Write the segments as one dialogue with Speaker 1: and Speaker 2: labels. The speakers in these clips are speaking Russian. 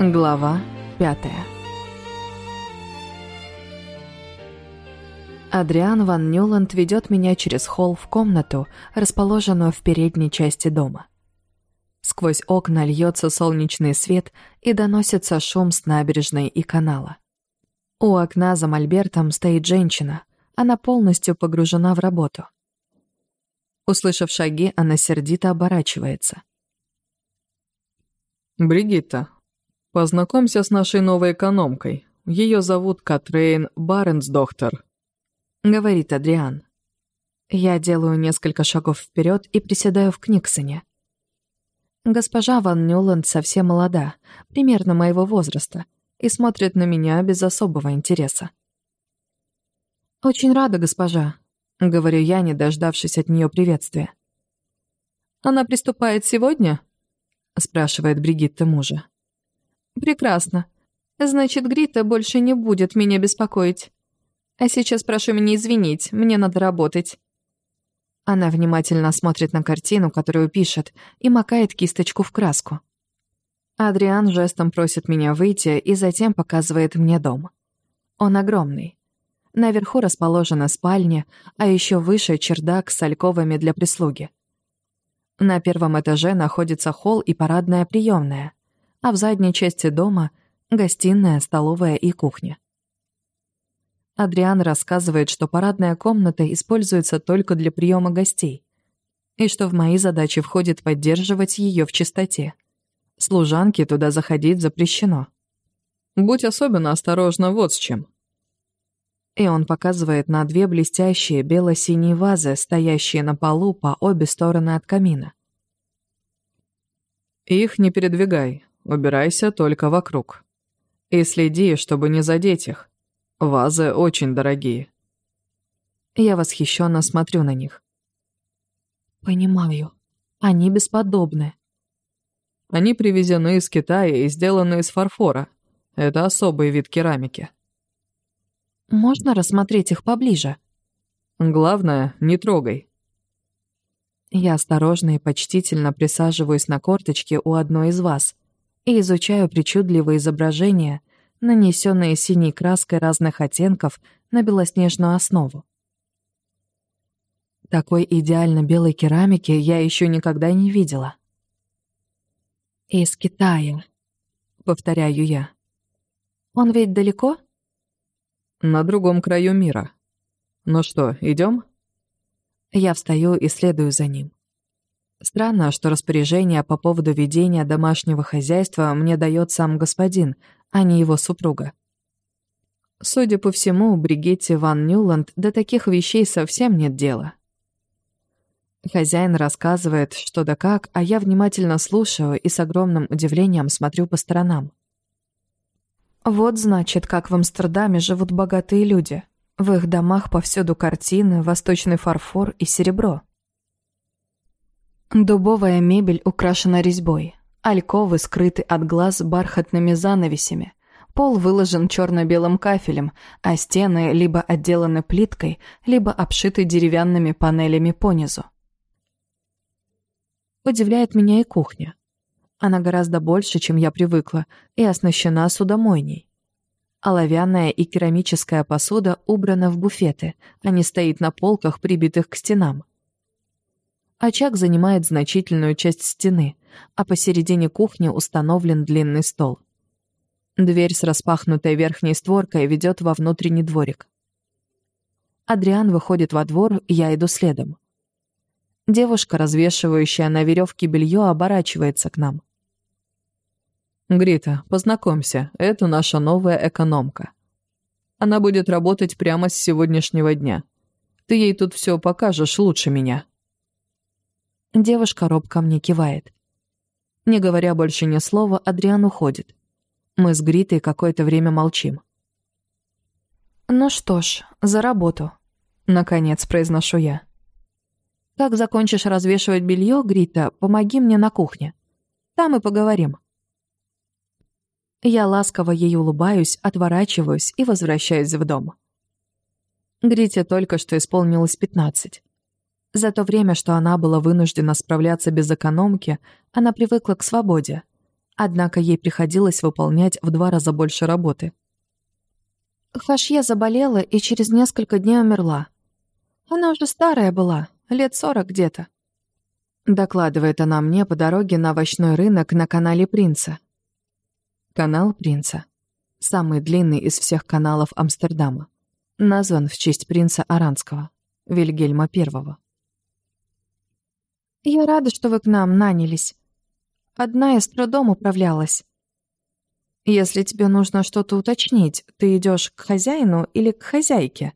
Speaker 1: Глава пятая Адриан Ван Нюланд ведет меня через холл в комнату, расположенную в передней части дома. Сквозь окна льется солнечный свет и доносится шум с набережной и канала. У окна за мольбертом стоит женщина. Она полностью погружена в работу. Услышав шаги, она сердито оборачивается.
Speaker 2: «Бригитта, познакомься с нашей новой экономкой. Ее зовут Катрейн Баренсдохтер», —
Speaker 1: говорит Адриан. Я делаю несколько шагов вперед и приседаю в Книксоне. Госпожа Ван Нюланд совсем молода, примерно моего возраста, и смотрит на меня без особого интереса. «Очень рада, госпожа», — говорю я, не дождавшись от нее приветствия. «Она приступает сегодня?» — спрашивает Бригитта мужа. «Прекрасно. Значит, Грита больше не будет меня беспокоить. А сейчас прошу меня извинить, мне надо работать». Она внимательно смотрит на картину, которую пишет, и макает кисточку в краску. Адриан жестом просит меня выйти и затем показывает мне дом. Он огромный. Наверху расположена спальня, а еще выше чердак с альковами для прислуги. На первом этаже находится холл и парадная приемная, а в задней части дома — гостиная, столовая и кухня. Адриан рассказывает, что парадная комната используется только для приема гостей, и что в мои задачи входит поддерживать ее в чистоте. Служанке туда заходить запрещено.
Speaker 2: «Будь особенно осторожна вот с чем».
Speaker 1: И он показывает на две блестящие бело-синие вазы, стоящие на полу по обе стороны от камина.
Speaker 2: «Их не передвигай, убирайся только вокруг. И следи, чтобы не задеть их. Вазы очень дорогие.
Speaker 1: Я восхищенно смотрю на них. Понимаю. Они бесподобны.
Speaker 2: Они привезены из Китая и сделаны из фарфора. Это особый вид керамики.
Speaker 1: Можно рассмотреть их поближе?
Speaker 2: Главное, не трогай.
Speaker 1: Я осторожно и почтительно присаживаюсь на корточке у одной из вас и изучаю причудливые изображения, нанесенные синей краской разных оттенков на белоснежную основу. Такой идеально белой керамики я еще никогда не видела. «Из Китая», — повторяю я. «Он ведь далеко?»
Speaker 2: «На другом краю мира. Ну что, идем?
Speaker 1: Я встаю и следую за ним. Странно, что распоряжение по поводу ведения домашнего хозяйства мне дает сам господин, а не его супруга. Судя по всему, Бригетте Ван Нюланд до таких вещей совсем нет дела. Хозяин рассказывает, что да как, а я внимательно слушаю и с огромным удивлением смотрю по сторонам. Вот значит, как в Амстердаме живут богатые люди. В их домах повсюду картины, восточный фарфор и серебро. Дубовая мебель украшена резьбой. Альковы скрыты от глаз бархатными занавесями. Пол выложен черно-белым кафелем, а стены либо отделаны плиткой, либо обшиты деревянными панелями понизу. Удивляет меня и кухня. Она гораздо больше, чем я привыкла, и оснащена судомойней. Оловянная и керамическая посуда убрана в буфеты, а не стоит на полках, прибитых к стенам. Очаг занимает значительную часть стены, а посередине кухни установлен длинный стол. Дверь с распахнутой верхней створкой ведет во внутренний дворик. Адриан выходит во двор, я иду следом. Девушка, развешивающая на веревке белье, оборачивается к нам.
Speaker 2: «Грита, познакомься, это наша новая экономка. Она будет работать прямо с сегодняшнего дня. Ты ей тут все покажешь лучше меня».
Speaker 1: Девушка робко мне кивает. Не говоря больше ни слова, Адриан уходит. Мы с Гритой какое-то время молчим. «Ну что ж, за работу», — наконец произношу я. «Как закончишь развешивать белье, Грита, помоги мне на кухне. Там и поговорим». Я ласково ей улыбаюсь, отворачиваюсь и возвращаюсь в дом. Грите только что исполнилось 15. За то время, что она была вынуждена справляться без экономки, она привыкла к свободе. Однако ей приходилось выполнять в два раза больше работы. Хашье заболела и через несколько дней умерла. Она уже старая была, лет сорок где-то. Докладывает она мне по дороге на овощной рынок на канале Принца. Канал Принца. Самый длинный из всех каналов Амстердама. Назван в честь принца Аранского, Вильгельма I. «Я рада, что вы к нам нанялись. Одна я с трудом управлялась. Если тебе нужно что-то уточнить, ты идешь к хозяину или к хозяйке?»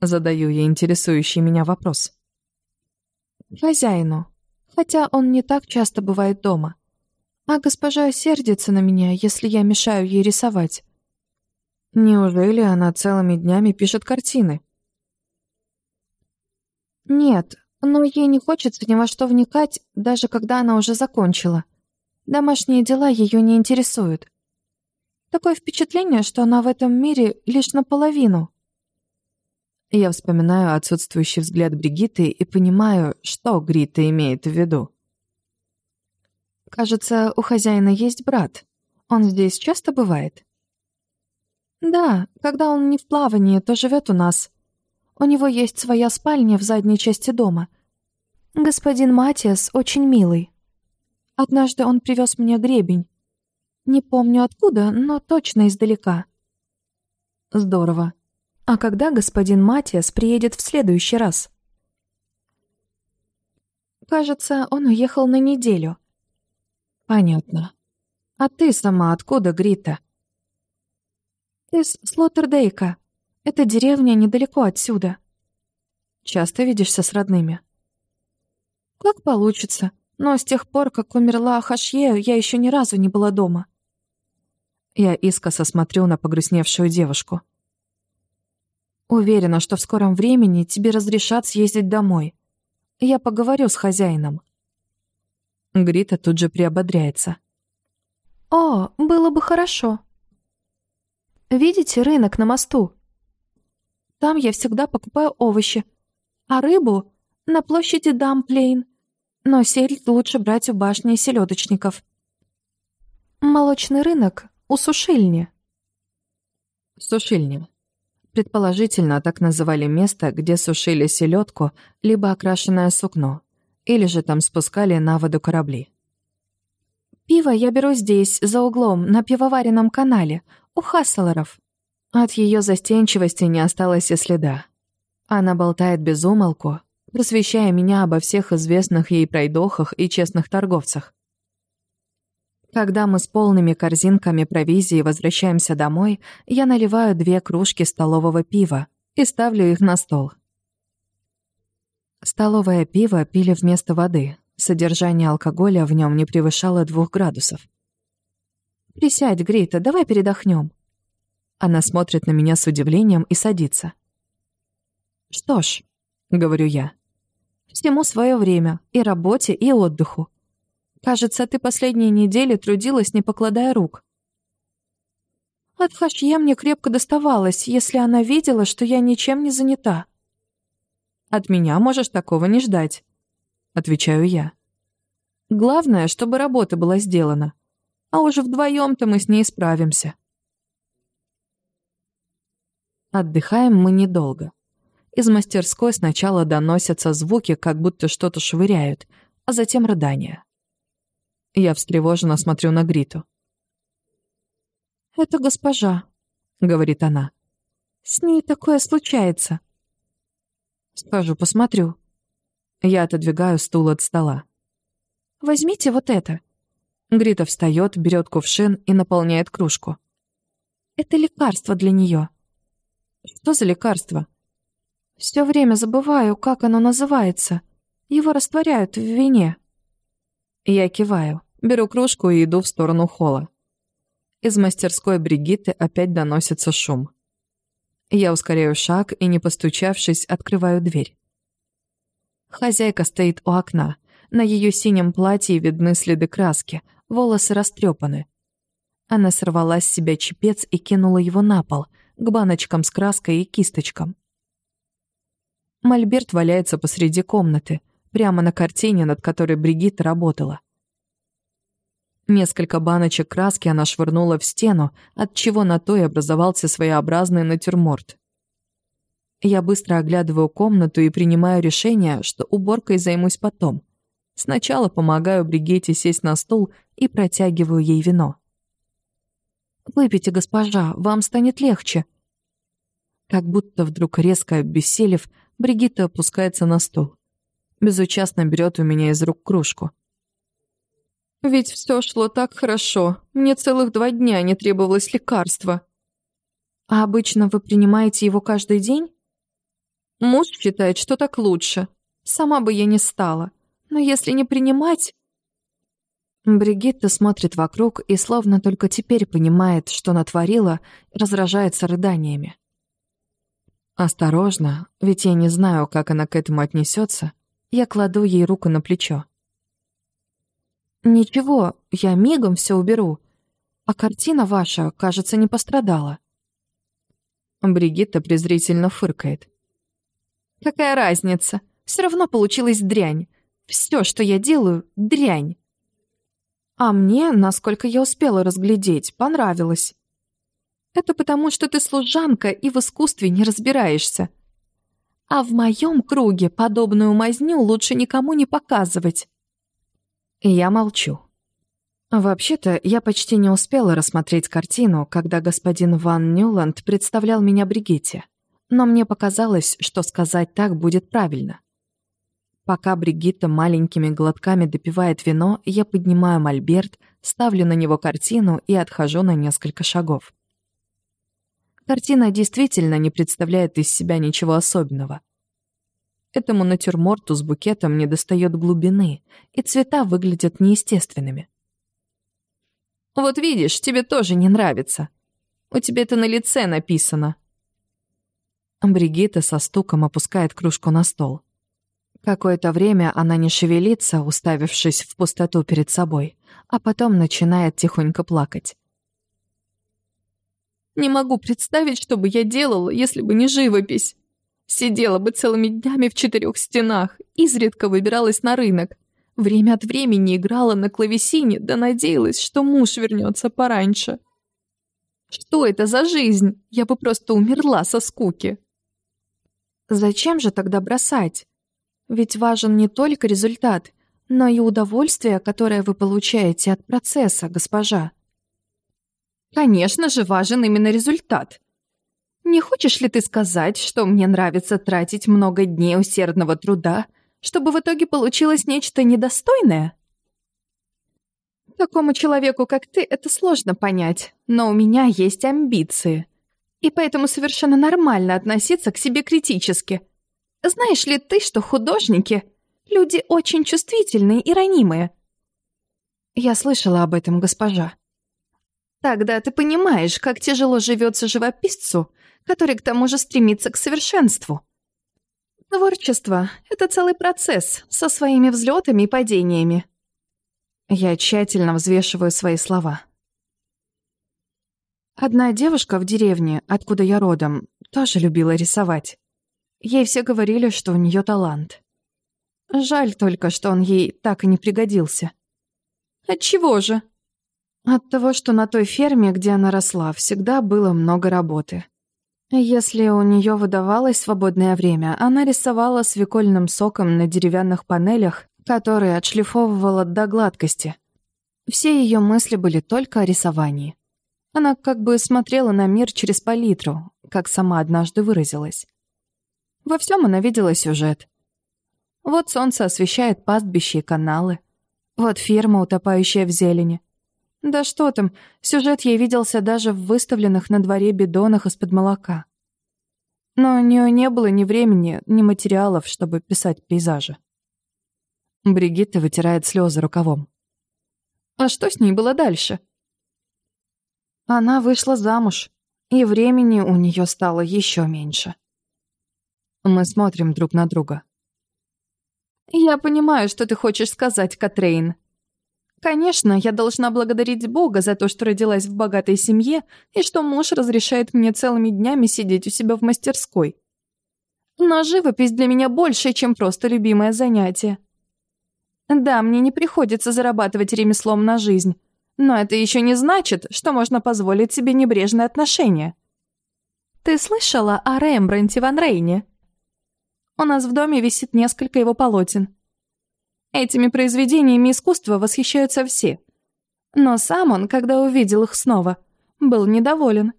Speaker 1: Задаю я интересующий меня вопрос. «Хозяину, хотя он не так часто бывает дома. А госпожа сердится на меня, если я мешаю ей рисовать. Неужели она целыми днями пишет картины? Нет, но ей не хочется ни во что вникать, даже когда она уже закончила. Домашние дела ее не интересуют. Такое впечатление, что она в этом мире лишь наполовину. Я вспоминаю отсутствующий взгляд Бригитты и понимаю, что Грита имеет в виду. Кажется, у хозяина есть брат. Он здесь часто бывает? Да, когда он не в плавании, то живет у нас. У него есть своя спальня в задней части дома. Господин Матиас очень милый. Однажды он привез мне гребень. Не помню откуда, но точно издалека. Здорово. А когда господин Матиас приедет в следующий раз? Кажется, он уехал на неделю. Понятно. А ты сама откуда, Грита? «Из Слоттердейка. Это деревня недалеко отсюда». «Часто видишься с родными?» «Как получится. Но с тех пор, как умерла Хашье, я еще ни разу не была дома». Я искоса смотрю на погрустневшую девушку. «Уверена, что в скором времени тебе разрешат съездить домой. Я поговорю с хозяином». Грита тут же приободряется. «О, было бы хорошо. Видите рынок на мосту? Там я всегда покупаю овощи, а рыбу — на площади Дамплейн. Но сельдь лучше брать у башни селедочников. Молочный рынок у сушильни.
Speaker 2: Сушильня. Предположительно, так называли место, где сушили селедку, либо окрашенное сукно, или же там спускали на воду корабли.
Speaker 1: Пиво я беру здесь, за углом, на пивоваренном канале, у Хасселеров. От ее застенчивости не осталось и следа. Она болтает без умолку, просвещая меня обо всех известных ей пройдохах и честных торговцах. Когда мы с полными корзинками провизии возвращаемся домой, я наливаю две кружки столового пива и ставлю их на стол. Столовое пиво пили вместо воды. Содержание алкоголя в нем не превышало двух градусов. «Присядь, Грита, давай передохнем». Она смотрит на меня с удивлением и садится. «Что ж», — говорю я, — «всему свое время, и работе, и отдыху. Кажется, ты последние недели трудилась, не покладая рук». От Хашье мне крепко доставалось, если она видела, что я ничем не занята. «От меня можешь такого не ждать», — отвечаю я. «Главное, чтобы работа была сделана а уже вдвоем-то мы с ней справимся. Отдыхаем мы недолго. Из мастерской сначала доносятся звуки, как будто что-то швыряют, а затем рыдания. Я встревоженно смотрю на Гриту. «Это госпожа», — говорит она. «С ней такое случается». «Скажу, посмотрю». Я отодвигаю стул от стола. «Возьмите вот это». Грита встает, берет кувшин и наполняет кружку. «Это лекарство для нее». «Что за лекарство?» «Все время забываю, как оно называется. Его растворяют в вине». Я киваю, беру кружку и иду в сторону холла. Из мастерской Бригитты опять доносится шум. Я ускоряю шаг и, не постучавшись, открываю дверь. Хозяйка стоит у окна. На ее синем платье видны следы краски — волосы растрепаны. Она сорвала с себя чепец и кинула его на пол, к баночкам с краской и кисточкам. Мольберт валяется посреди комнаты, прямо на картине, над которой Бригитта работала. Несколько баночек краски она швырнула в стену, от чего на той образовался своеобразный натюрморт. Я быстро оглядываю комнату и принимаю решение, что уборкой займусь потом. Сначала помогаю Бригетте сесть на стул и протягиваю ей вино. «Выпейте, госпожа, вам станет легче». Как будто вдруг резко обессилев, Бригитта опускается на стул. Безучастно берет у меня из рук кружку. Ведь все шло так хорошо. Мне целых два дня не требовалось лекарства. А обычно вы принимаете его каждый день? Муж считает, что так лучше. Сама бы я не стала. Но если не принимать... Бригитта смотрит вокруг и словно только теперь понимает, что натворила, разражается рыданиями. Осторожно, ведь я не знаю, как она к этому отнесется, я кладу ей руку на плечо. «Ничего, я мигом все уберу. А картина ваша, кажется, не пострадала». Бригитта презрительно фыркает. «Какая разница? Все равно получилась дрянь. Все, что я делаю, дрянь». А мне, насколько я успела разглядеть, понравилось. Это потому, что ты служанка и в искусстве не разбираешься. А в моем круге подобную мазню лучше никому не показывать. Я молчу. Вообще-то, я почти не успела рассмотреть картину, когда господин Ван Нюланд представлял меня Бригитте. Но мне показалось, что сказать так будет правильно. Пока Бригитта маленькими глотками допивает вино, я поднимаю мольберт, ставлю на него картину и отхожу на несколько шагов. Картина действительно не представляет из себя ничего особенного. Этому натюрморту с букетом недостает глубины, и цвета выглядят неестественными. «Вот видишь, тебе тоже не нравится. У тебя это на лице написано». Бригитта со стуком опускает кружку на стол. Какое-то время она не шевелится, уставившись в пустоту перед собой, а потом начинает тихонько плакать. «Не могу представить, что бы я делала, если бы не живопись. Сидела бы целыми днями в четырех стенах, изредка выбиралась на рынок. Время от времени играла на клавесине, да надеялась, что муж вернется пораньше. Что это за жизнь? Я бы просто умерла со скуки. Зачем же тогда бросать? Ведь важен не только результат, но и удовольствие, которое вы получаете от процесса, госпожа. Конечно же, важен именно результат. Не хочешь ли ты сказать, что мне нравится тратить много дней усердного труда, чтобы в итоге получилось нечто недостойное? Такому человеку, как ты, это сложно понять, но у меня есть амбиции. И поэтому совершенно нормально относиться к себе критически. Знаешь ли ты, что художники — люди очень чувствительные и ранимые? Я слышала об этом, госпожа. Тогда ты понимаешь, как тяжело живется живописцу, который к тому же стремится к совершенству. Творчество — это целый процесс со своими взлетами и падениями. Я тщательно взвешиваю свои слова. Одна девушка в деревне, откуда я родом, тоже любила рисовать. Ей все говорили, что у нее талант. Жаль только, что он ей так и не пригодился. Отчего же? От того, что на той ферме, где она росла, всегда было много работы. Если у нее выдавалось свободное время, она рисовала свекольным соком на деревянных панелях, которые отшлифовывала до гладкости. Все ее мысли были только о рисовании. Она как бы смотрела на мир через палитру, как сама однажды выразилась. Во всем она видела сюжет. Вот солнце освещает пастбище и каналы. Вот ферма, утопающая в зелени. Да что там, сюжет ей виделся даже в выставленных на дворе бидонах из-под молока. Но у нее не было ни времени, ни материалов, чтобы писать пейзажи. Бригитта вытирает слезы рукавом. А что с ней было дальше? Она вышла замуж, и времени у нее стало еще меньше. Мы смотрим друг на друга. «Я понимаю, что ты хочешь сказать, Катрейн», Конечно, я должна благодарить Бога за то, что родилась в богатой семье и что муж разрешает мне целыми днями сидеть у себя в мастерской. Но живопись для меня больше, чем просто любимое занятие. Да, мне не приходится зарабатывать ремеслом на жизнь, но это еще не значит, что можно позволить себе небрежное отношение. Ты слышала о Рембранте Ван Рейне? У нас в доме висит несколько его полотен. Этими произведениями искусства восхищаются все. Но сам он, когда увидел их снова, был недоволен.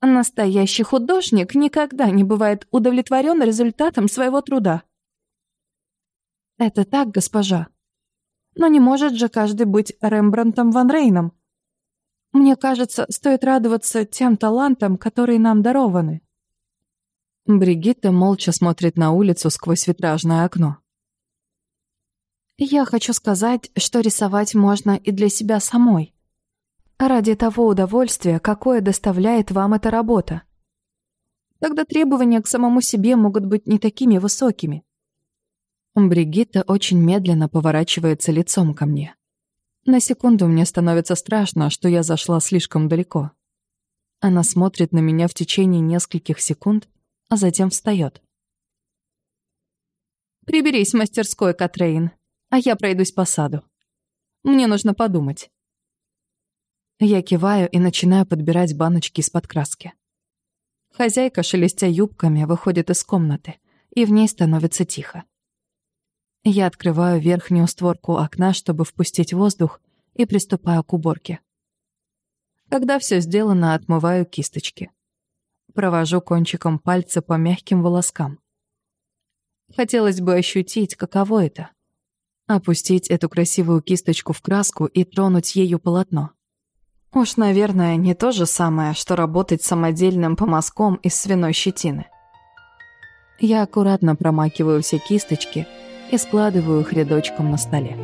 Speaker 1: Настоящий художник никогда не бывает удовлетворен результатом своего труда. Это так, госпожа. Но не может же каждый быть Рембрандтом Ван Рейном. Мне кажется, стоит радоваться тем талантам, которые нам дарованы.
Speaker 2: Бригитта молча смотрит на улицу сквозь витражное окно.
Speaker 1: Я хочу сказать, что рисовать можно и для себя самой. Ради того удовольствия, какое доставляет вам эта работа. Тогда требования к самому себе могут быть не такими высокими.
Speaker 2: Бригитта очень медленно поворачивается лицом ко мне. На секунду мне становится страшно, что я зашла слишком далеко. Она смотрит на меня в течение нескольких секунд, а затем встает.
Speaker 1: «Приберись в мастерской, Катрейн, а я пройдусь по саду. Мне нужно подумать».
Speaker 2: Я киваю и начинаю подбирать баночки из-под краски. Хозяйка, шелестя юбками, выходит из комнаты, и в ней становится тихо. Я открываю верхнюю створку окна, чтобы впустить воздух, и приступаю к уборке. Когда все сделано, отмываю кисточки. Провожу кончиком пальца по мягким волоскам. Хотелось бы ощутить, каково это. Опустить эту красивую кисточку в краску и тронуть ею полотно. Уж, наверное, не то же самое, что работать самодельным помазком из свиной щетины. Я аккуратно промакиваю все кисточки — и складываю их рядочком на столе.